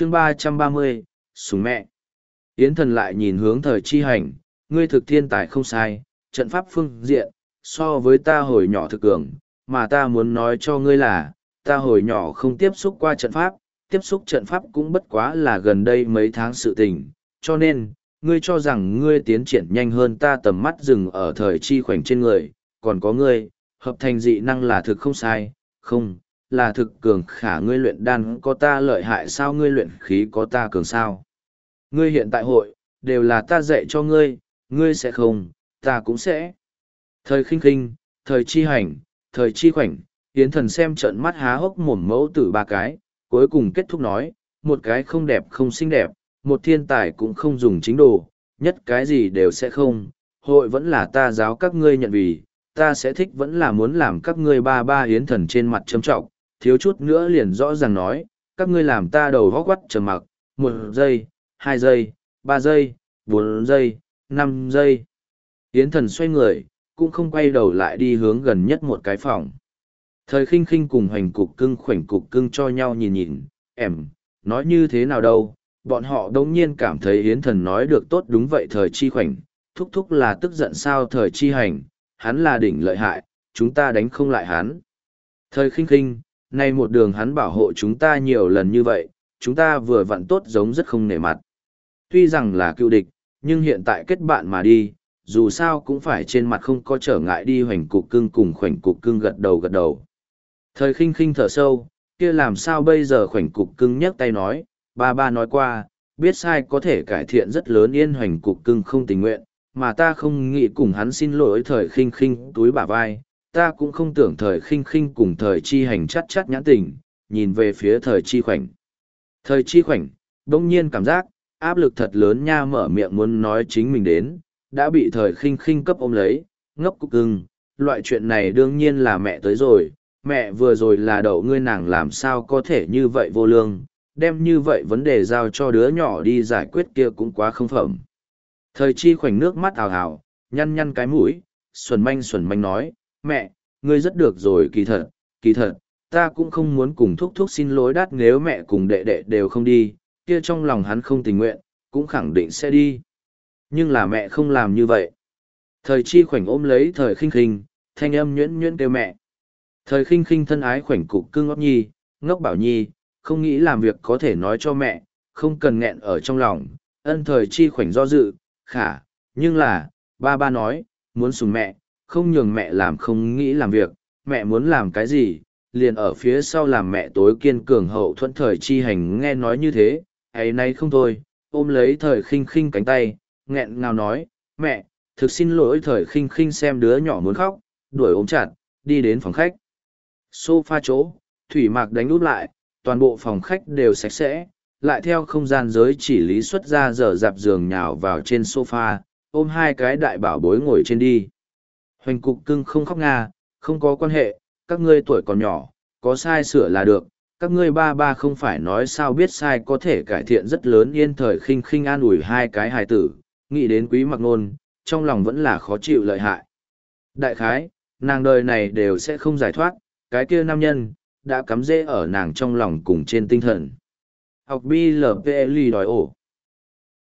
chương ba trăm ba mươi súng mẹ. Yến thần lại nhìn hướng thời chi hành, ngươi thực thiên tài không sai, trận pháp phương diện, so với ta hồi nhỏ thực cường, mà ta muốn nói cho ngươi là, ta hồi nhỏ không tiếp xúc qua trận pháp, tiếp xúc trận pháp cũng bất quá là gần đây mấy tháng sự tình, cho nên, ngươi cho rằng ngươi tiến triển nhanh hơn ta tầm mắt dừng ở thời chi khoảnh trên người, còn có ngươi, hợp thành dị năng là thực không sai, không là thực cường khả ngươi luyện đan có ta lợi hại sao ngươi luyện khí có ta cường sao. Ngươi hiện tại hội, đều là ta dạy cho ngươi, ngươi sẽ không, ta cũng sẽ. Thời khinh khinh, thời chi hành, thời chi khoảnh, yến thần xem trận mắt há hốc mồm mẫu tử ba cái, cuối cùng kết thúc nói, một cái không đẹp không xinh đẹp, một thiên tài cũng không dùng chính đồ, nhất cái gì đều sẽ không, hội vẫn là ta giáo các ngươi nhận vì, ta sẽ thích vẫn là muốn làm các ngươi ba ba yến thần trên mặt châm trọng, thiếu chút nữa liền rõ ràng nói, các ngươi làm ta đầu góc quắt trầm mặc, một giây, hai giây, ba giây, bốn giây, năm giây. Yến thần xoay người, cũng không quay đầu lại đi hướng gần nhất một cái phòng. Thời khinh khinh cùng hoành cục cưng khoảnh cục cưng cho nhau nhìn nhìn, em, nói như thế nào đâu, bọn họ đống nhiên cảm thấy Yến thần nói được tốt đúng vậy thời chi khoảnh, thúc thúc là tức giận sao thời chi hành, hắn là đỉnh lợi hại, chúng ta đánh không lại hắn. Thời khinh khinh, nay một đường hắn bảo hộ chúng ta nhiều lần như vậy, chúng ta vừa vặn tốt giống rất không nể mặt. Tuy rằng là cựu địch, nhưng hiện tại kết bạn mà đi, dù sao cũng phải trên mặt không có trở ngại đi hoành cục cưng cùng khoảnh cục cưng gật đầu gật đầu. Thời khinh khinh thở sâu, kia làm sao bây giờ khoảnh cục cưng nhấc tay nói, ba ba nói qua, biết sai có thể cải thiện rất lớn yên hoành cục cưng không tình nguyện, mà ta không nghĩ cùng hắn xin lỗi thời khinh khinh túi bả vai, ta cũng không tưởng thời khinh khinh cùng thời chi hành chắt chắt nhãn tình, nhìn về phía thời chi khoảnh. Thời chi khoảnh, đông nhiên cảm giác, áp lực thật lớn nha mở miệng muốn nói chính mình đến, đã bị thời khinh khinh cấp ôm lấy, ngốc cục ưng, loại chuyện này đương nhiên là mẹ tới rồi, mẹ vừa rồi là đậu ngươi nàng làm sao có thể như vậy vô lương, đem như vậy vấn đề giao cho đứa nhỏ đi giải quyết kia cũng quá không phẩm. Thời chi khoảnh nước mắt ào ào, nhăn nhăn cái mũi, xuẩn manh xuẩn manh nói, mẹ, ngươi rất được rồi kỳ thật, kỳ thật, ta cũng không muốn cùng thúc thúc xin lỗi đắt nếu mẹ cùng đệ đệ đều không đi, kia trong lòng hắn không tình nguyện, cũng khẳng định sẽ đi. Nhưng là mẹ không làm như vậy. Thời chi khoảnh ôm lấy thời khinh khinh, thanh âm nhuyễn nhuyễn kêu mẹ. Thời khinh khinh thân ái khoảnh cục cưng ngốc nhi, ngốc bảo nhi, không nghĩ làm việc có thể nói cho mẹ, không cần nghẹn ở trong lòng, ân thời chi khoảnh do dự, khả, nhưng là, ba ba nói, muốn sùng mẹ, không nhường mẹ làm không nghĩ làm việc, mẹ muốn làm cái gì, liền ở phía sau làm mẹ tối kiên cường hậu thuẫn thời chi hành nghe nói như thế, ấy nay không thôi, ôm lấy thời khinh khinh cánh tay, nghẹn ngào nói, mẹ, thực xin lỗi thời khinh khinh xem đứa nhỏ muốn khóc, đuổi ôm chặt, đi đến phòng khách. Sofa chỗ, thủy mạc đánh út lại, toàn bộ phòng khách đều sạch sẽ, lại theo không gian giới chỉ lý xuất ra dở dạp giường nhào vào trên sofa, ôm hai cái đại bảo bối ngồi trên đi. Hoành cục cưng không khóc nga, không có quan hệ, các ngươi tuổi còn nhỏ, có sai sửa là được, các ngươi ba ba không phải nói sao biết sai có thể cải thiện rất lớn yên thời khinh khinh an ủi hai cái hài tử, nghĩ đến quý mặc nôn, trong lòng vẫn là khó chịu lợi hại. Đại khái, nàng đời này đều sẽ không giải thoát, cái kia nam nhân, đã cắm rễ ở nàng trong lòng cùng trên tinh thần. Học BLPLI đòi ổ.